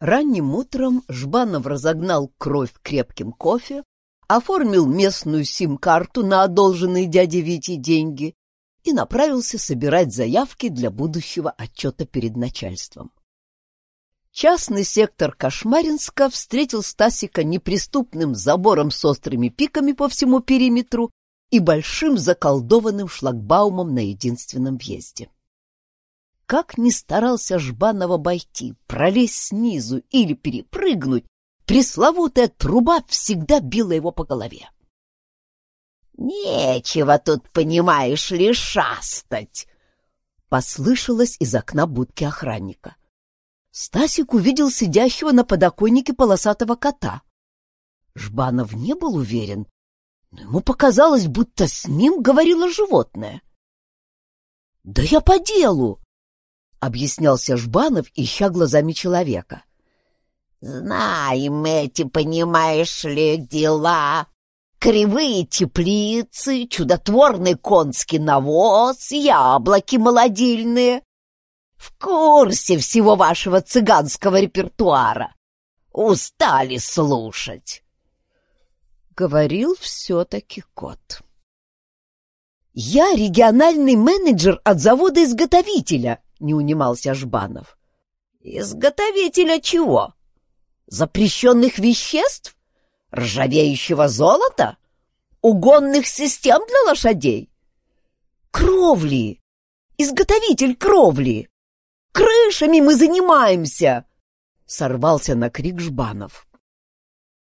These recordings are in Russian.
Ранним утром Жбанов разогнал кровь крепким кофе, оформил местную сим-карту на одолженные дяде Вите деньги и направился собирать заявки для будущего отчета перед начальством. Частный сектор Кошмаринска встретил Стасика неприступным забором с острыми пиками по всему периметру и большим заколдованным шлагбаумом на единственном въезде. Как ни старался Жбанов обойти, пролезть снизу или перепрыгнуть, пресловутая труба всегда била его по голове. «Нечего тут, понимаешь ли, шастать!» Послышалось из окна будки охранника. Стасик увидел сидящего на подоконнике полосатого кота. Жбанов не был уверен, но ему показалось, будто с ним говорило животное. «Да я по делу!» — объяснялся Жбанов, ища глазами человека. «Знаем эти, понимаешь ли, дела. Кривые теплицы, чудотворный конский навоз, яблоки молодильные. В курсе всего вашего цыганского репертуара. Устали слушать». Говорил все-таки кот. «Я региональный менеджер от завода-изготовителя», — не унимался Жбанов. «Изготовителя чего? Запрещенных веществ? Ржавеющего золота? Угонных систем для лошадей?» «Кровли! Изготовитель кровли! Крышами мы занимаемся!» — сорвался на крик Жбанов.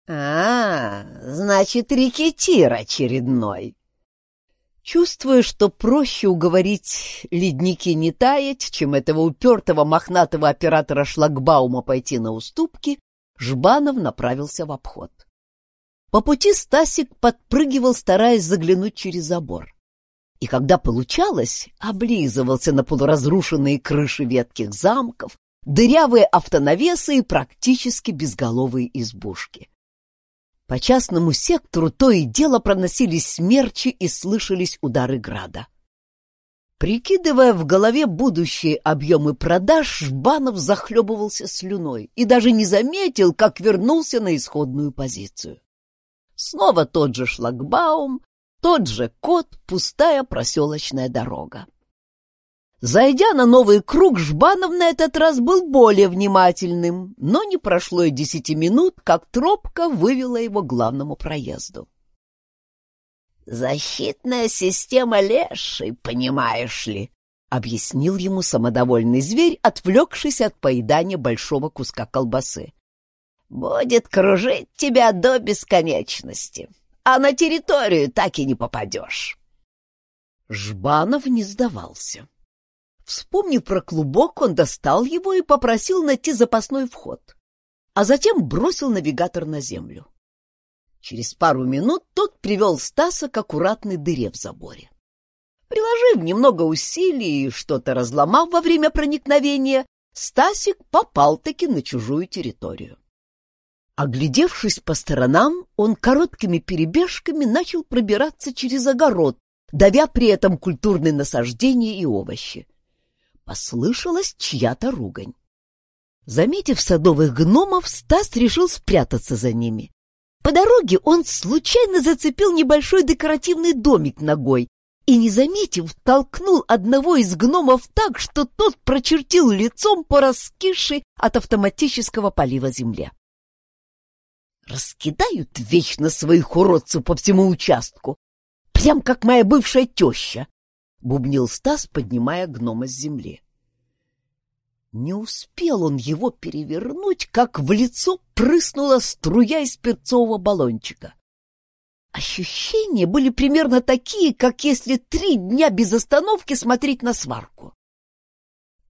«А, значит, рекетир очередной!» Чувствуя, что проще уговорить ледники не таять, чем этого упертого мохнатого оператора шлагбаума пойти на уступки, Жбанов направился в обход. По пути Стасик подпрыгивал, стараясь заглянуть через забор. И когда получалось, облизывался на полуразрушенные крыши ветких замков, дырявые автонавесы и практически безголовые избушки. По частному сектору то и дело проносились смерчи и слышались удары града. Прикидывая в голове будущие объемы продаж, Жбанов захлебывался слюной и даже не заметил, как вернулся на исходную позицию. Снова тот же шлагбаум, тот же кот, пустая проселочная дорога. Зайдя на новый круг, Жбанов на этот раз был более внимательным, но не прошло и десяти минут, как тропка вывела его к главному проезду. «Защитная система леший, понимаешь ли», — объяснил ему самодовольный зверь, отвлекшись от поедания большого куска колбасы. «Будет кружить тебя до бесконечности, а на территорию так и не попадешь». Жбанов не сдавался. Вспомнив про клубок, он достал его и попросил найти запасной вход, а затем бросил навигатор на землю. Через пару минут тот привел Стаса к аккуратной дыре в заборе. Приложив немного усилий и что-то разломав во время проникновения, Стасик попал-таки на чужую территорию. Оглядевшись по сторонам, он короткими перебежками начал пробираться через огород, давя при этом культурные насаждения и овощи послышалась чья-то ругань. Заметив садовых гномов, Стас решил спрятаться за ними. По дороге он случайно зацепил небольшой декоративный домик ногой и, не заметив, толкнул одного из гномов так, что тот прочертил лицом по раскисшей от автоматического полива земле. Раскидают вечно своих уродцев по всему участку, прям как моя бывшая теща, — бубнил Стас, поднимая гнома с земли. Не успел он его перевернуть, как в лицо прыснула струя из перцового баллончика. Ощущения были примерно такие, как если три дня без остановки смотреть на сварку.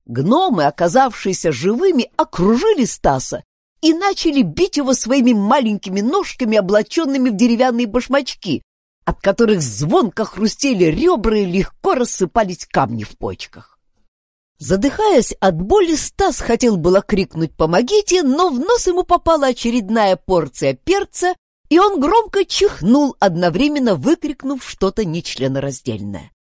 Гномы, оказавшиеся живыми, окружили Стаса и начали бить его своими маленькими ножками, облаченными в деревянные башмачки, от которых звонко хрустели ребра и легко рассыпались камни в почках. Задыхаясь от боли, Стас хотел было крикнуть «Помогите!», но в нос ему попала очередная порция перца, и он громко чихнул, одновременно выкрикнув что-то нечленораздельное.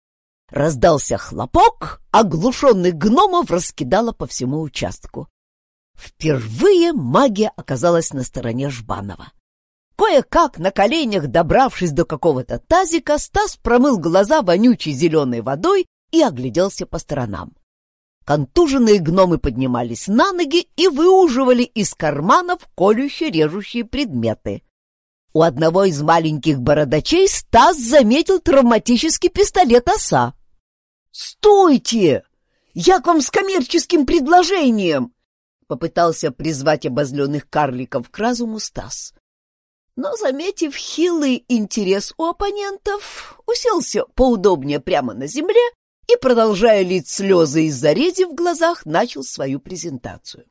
Раздался хлопок, оглушенных гномов раскидало по всему участку. Впервые магия оказалась на стороне Жбанова. Кое-как на коленях, добравшись до какого-то тазика, Стас промыл глаза вонючей зеленой водой и огляделся по сторонам. Контуженные гномы поднимались на ноги и выуживали из карманов колюще-режущие предметы. У одного из маленьких бородачей Стас заметил травматический пистолет оса. «Стойте! Я к вам с коммерческим предложением!» Попытался призвать обозленных карликов к разуму Стас но, заметив хилый интерес у оппонентов, уселся поудобнее прямо на земле и, продолжая лить слезы из-за рези в глазах, начал свою презентацию.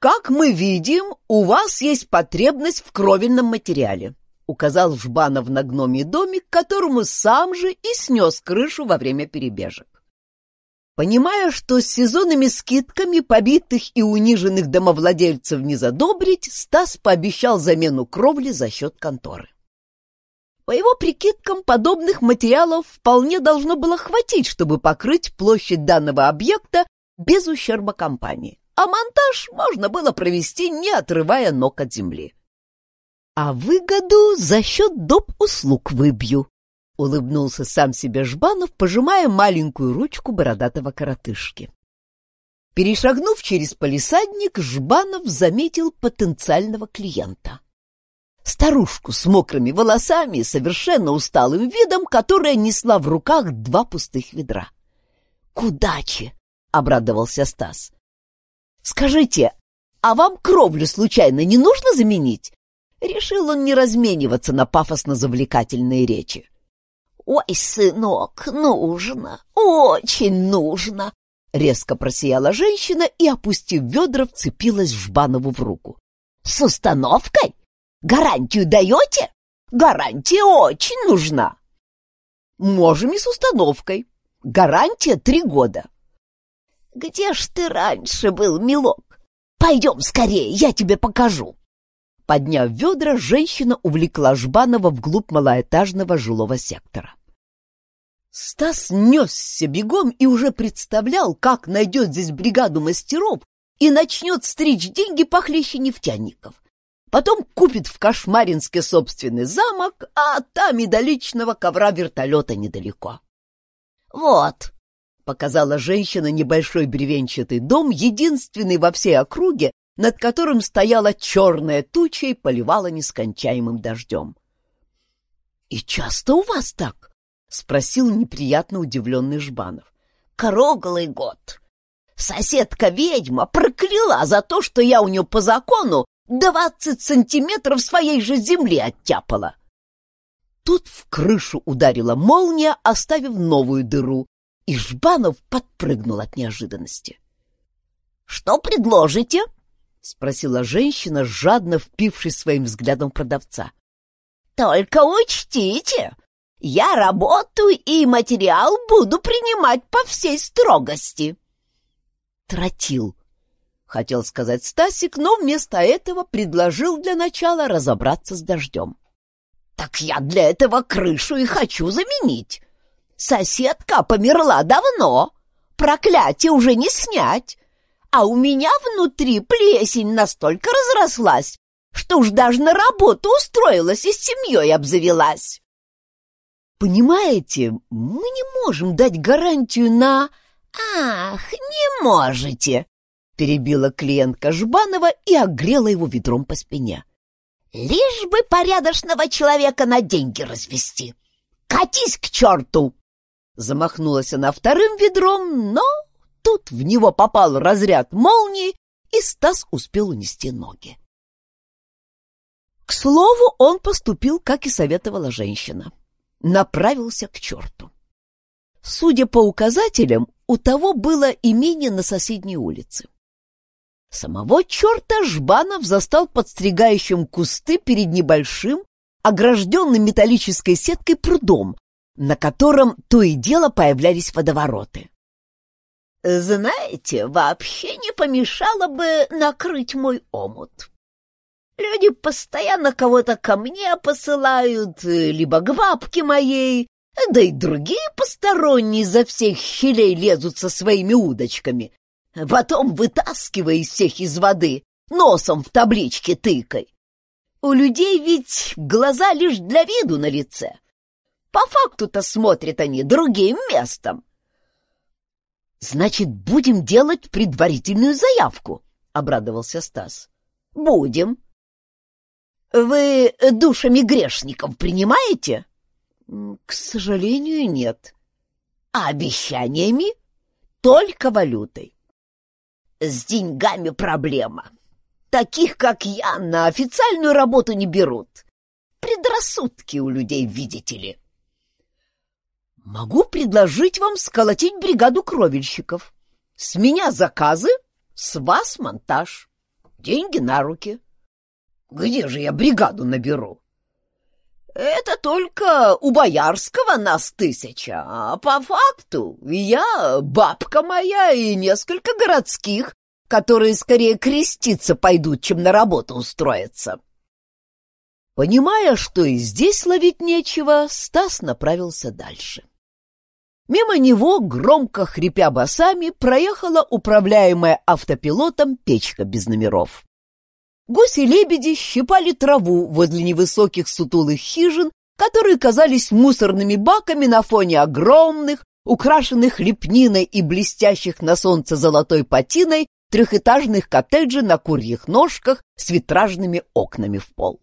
«Как мы видим, у вас есть потребность в кровельном материале», указал Жбанов на гномий домик, которому сам же и снес крышу во время перебежек. Понимая, что с сезонными скидками побитых и униженных домовладельцев не задобрить, Стас пообещал замену кровли за счет конторы. По его прикидкам, подобных материалов вполне должно было хватить, чтобы покрыть площадь данного объекта без ущерба компании, а монтаж можно было провести, не отрывая ног от земли. А выгоду за счет доп. услуг выбью, — улыбнулся сам себе Жбанов, пожимая маленькую ручку бородатого коротышки. Перешагнув через полисадник, Жбанов заметил потенциального клиента. Старушку с мокрыми волосами и совершенно усталым видом, которая несла в руках два пустых ведра. «К удаче!» — обрадовался Стас. «Скажите, а вам кровлю случайно не нужно заменить?» Решил он не размениваться на пафосно-завлекательные речи. «Ой, сынок, нужно, очень нужно!» Резко просияла женщина и, опустив ведра, вцепилась Жбанову в руку. «С установкой? Гарантию даете? Гарантия очень нужна!» «Можем и с установкой. Гарантия три года». «Где ж ты раньше был, милок? Пойдем скорее, я тебе покажу!» Подняв ведра, женщина увлекла Жбанова вглубь малоэтажного жилого сектора. Стас несся бегом и уже представлял, как найдет здесь бригаду мастеров и начнет стричь деньги похлеще нефтяников. Потом купит в Кошмаринске собственный замок, а там и до личного ковра вертолета недалеко. «Вот», — показала женщина небольшой бревенчатый дом, единственный во всей округе, над которым стояла черная туча и поливала нескончаемым дождем. — И часто у вас так? — спросил неприятно удивленный Жбанов. — Круглый год. Соседка-ведьма прокляла за то, что я у нее по закону двадцать сантиметров своей же земли оттяпала. Тут в крышу ударила молния, оставив новую дыру, и Жбанов подпрыгнул от неожиданности. — Что предложите? —— спросила женщина, жадно впившись своим взглядом продавца. «Только учтите, я работаю и материал буду принимать по всей строгости». «Тротил», — хотел сказать Стасик, но вместо этого предложил для начала разобраться с дождем. «Так я для этого крышу и хочу заменить. Соседка померла давно, проклятие уже не снять» а у меня внутри плесень настолько разрослась, что уж даже на работу устроилась и с семьей обзавелась. Понимаете, мы не можем дать гарантию на... Ах, не можете, перебила клиентка Жбанова и огрела его ведром по спине. Лишь бы порядочного человека на деньги развести. Катись к черту! Замахнулась она вторым ведром, но тут в него попал разряд молнии, и Стас успел унести ноги. К слову, он поступил, как и советовала женщина. Направился к черту. Судя по указателям, у того было имение на соседней улице. Самого черта Жбанов застал подстригающим кусты перед небольшим, огражденным металлической сеткой прудом, на котором то и дело появлялись водовороты. Знаете, вообще не помешало бы накрыть мой омут. Люди постоянно кого-то ко мне посылают, либо к бабке моей, да и другие посторонние за всех щелей лезут со своими удочками. Потом вытаскивай из всех из воды, носом в табличке тыкай. У людей ведь глаза лишь для виду на лице. По факту-то смотрят они другим местом. Значит, будем делать предварительную заявку, обрадовался Стас. Будем. Вы душами грешников принимаете? К сожалению, нет. А обещаниями? Только валютой. С деньгами проблема. Таких, как я, на официальную работу не берут. Предрассудки у людей, видите ли. Могу предложить вам сколотить бригаду кровельщиков. С меня заказы, с вас монтаж. Деньги на руки. Где же я бригаду наберу? Это только у Боярского нас тысяча, а по факту я, бабка моя и несколько городских, которые скорее креститься пойдут, чем на работу устроиться. Понимая, что и здесь ловить нечего, Стас направился дальше. Мимо него, громко хрипя басами, проехала управляемая автопилотом печка без номеров. Гуси-лебеди щипали траву возле невысоких сутулых хижин, которые казались мусорными баками на фоне огромных, украшенных лепниной и блестящих на солнце золотой патиной трехэтажных коттеджей на курьих ножках с витражными окнами в пол.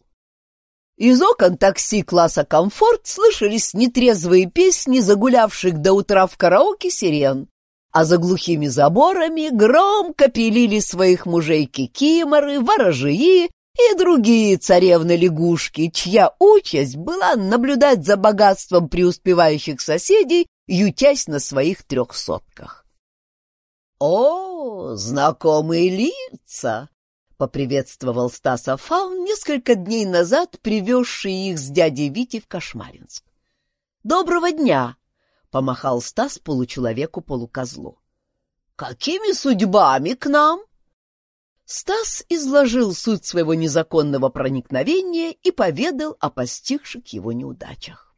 Из окон такси класса «Комфорт» слышались нетрезвые песни загулявших до утра в караоке сирен, а за глухими заборами громко пилили своих мужей кикиморы, ворожии и другие царевны-лягушки, чья участь была наблюдать за богатством преуспевающих соседей, ютясь на своих трехсотках. «О, знакомые лица!» — поприветствовал Стаса Фаун несколько дней назад, привезший их с дядей Вити в Кошмаринск. «Доброго дня!» — помахал Стас получеловеку-полукозлу. «Какими судьбами к нам?» Стас изложил суть своего незаконного проникновения и поведал о постигших его неудачах.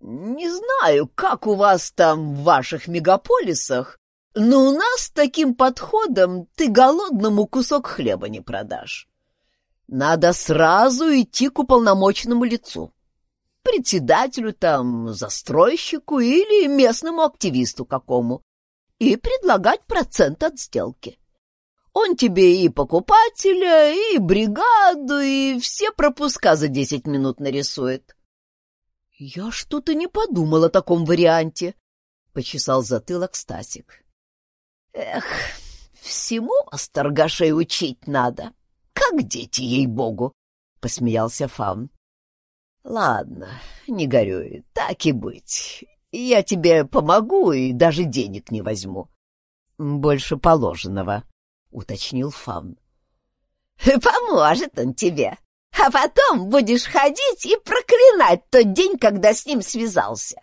«Не знаю, как у вас там в ваших мегаполисах, но у нас таким подходом ты голодному кусок хлеба не продашь. Надо сразу идти к уполномоченному лицу председателю там, застройщику или местному активисту какому и предлагать процент от сделки. Он тебе и покупателя, и бригаду, и все пропуска за десять минут нарисует. — Я что-то не подумал о таком варианте, — почесал затылок Стасик. — Эх, всему вас, торгашей, учить надо. Как дети, ей-богу, — посмеялся Фаун. Ладно, не горюй, так и быть. Я тебе помогу и даже денег не возьму. Больше положенного, уточнил Фам. Поможет он тебе, а потом будешь ходить и проклинать тот день, когда с ним связался.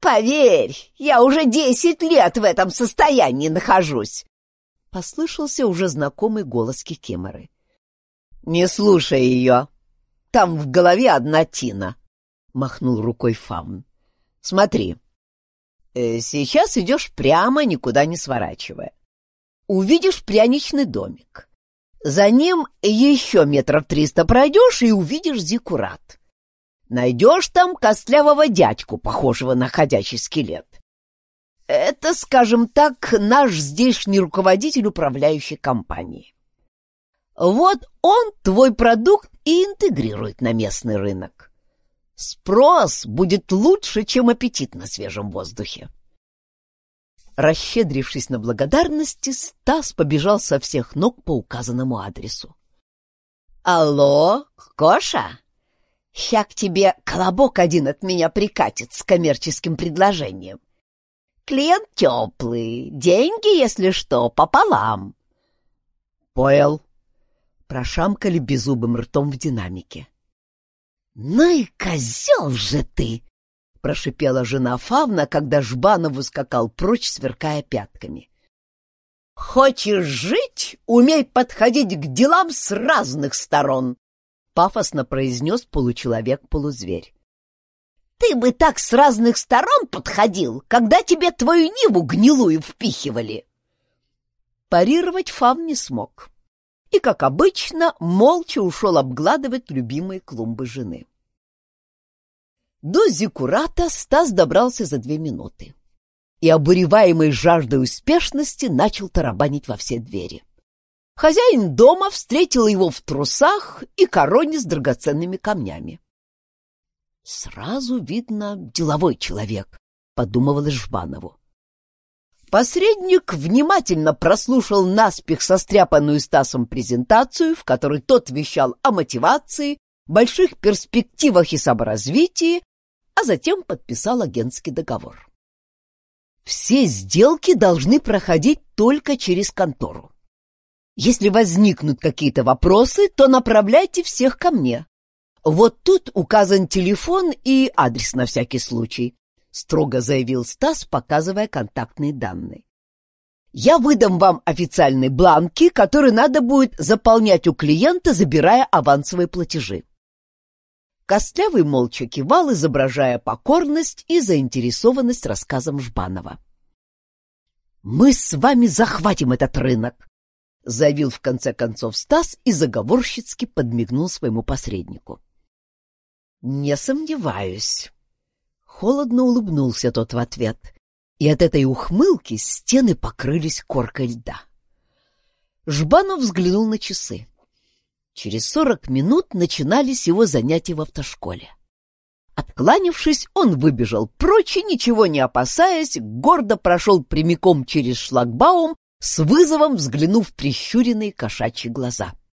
Поверь, я уже десять лет в этом состоянии нахожусь. Послышался уже знакомый голос Кикиморы. Не слушай ее, там в голове одна тина, — махнул рукой Фаун. — Смотри, э, сейчас идешь прямо, никуда не сворачивая. Увидишь пряничный домик. За ним еще метров триста пройдешь и увидишь зиккурат. Найдешь там костлявого дядьку, похожего на ходячий скелет. Это, скажем так, наш здешний руководитель управляющей компании. Вот он твой продукт и интегрирует на местный рынок. Спрос будет лучше, чем аппетит на свежем воздухе. Расщедрившись на благодарности, Стас побежал со всех ног по указанному адресу. «Алло, Коша? Ща к тебе колобок один от меня прикатит с коммерческим предложением. Клиент теплый, деньги, если что, пополам». «Понял», прошамкали беззубым ртом в динамике. «Ну и козел же ты!» — прошипела жена Фавна, когда Жбанов ускакал прочь, сверкая пятками. «Хочешь жить, умей подходить к делам с разных сторон!» — пафосно произнес получеловек-полузверь. «Ты бы так с разных сторон подходил, когда тебе твою Ниву гнилую впихивали!» Парировать Фав не смог. И, как обычно, молча ушел обгладывать любимые клумбы жены. До Зикурата Стас добрался за две минуты и, обуреваемый жаждой успешности, начал тарабанить во все двери. Хозяин дома встретил его в трусах и короне с драгоценными камнями. «Сразу видно деловой человек», — подумывалось Жбанову. Посредник внимательно прослушал наспех состряпанную Стасом презентацию, в которой тот вещал о мотивации, больших перспективах и саморазвитии, а затем подписал агентский договор. Все сделки должны проходить только через контору. Если возникнут какие-то вопросы, то направляйте всех ко мне. Вот тут указан телефон и адрес на всякий случай, строго заявил Стас, показывая контактные данные. Я выдам вам официальные бланки, которые надо будет заполнять у клиента, забирая авансовые платежи. Костлявый молча кивал, изображая покорность и заинтересованность рассказом Жбанова. «Мы с вами захватим этот рынок!» — заявил в конце концов Стас и заговорщицки подмигнул своему посреднику. «Не сомневаюсь». Холодно улыбнулся тот в ответ, и от этой ухмылки стены покрылись коркой льда. Жбанов взглянул на часы. Через сорок минут начинались его занятия в автошколе. Откланившись, он выбежал прочь и, ничего не опасаясь, гордо прошел прямиком через шлагбаум, с вызовом взглянув в прищуренные кошачьи глаза. —